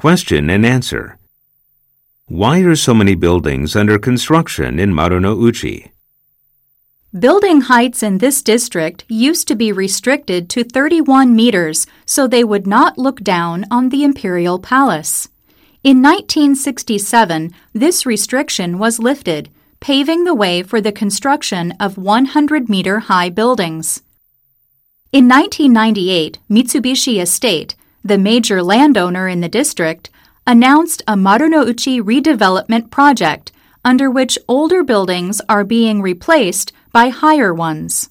Question and answer. Why are so many buildings under construction in Marunouchi? Building heights in this district used to be restricted to 31 meters so they would not look down on the Imperial Palace. In 1967, this restriction was lifted, paving the way for the construction of 100 meter high buildings. In 1998, Mitsubishi Estate, the major landowner in the district, announced a Marunouchi redevelopment project under which older buildings are being replaced by higher ones.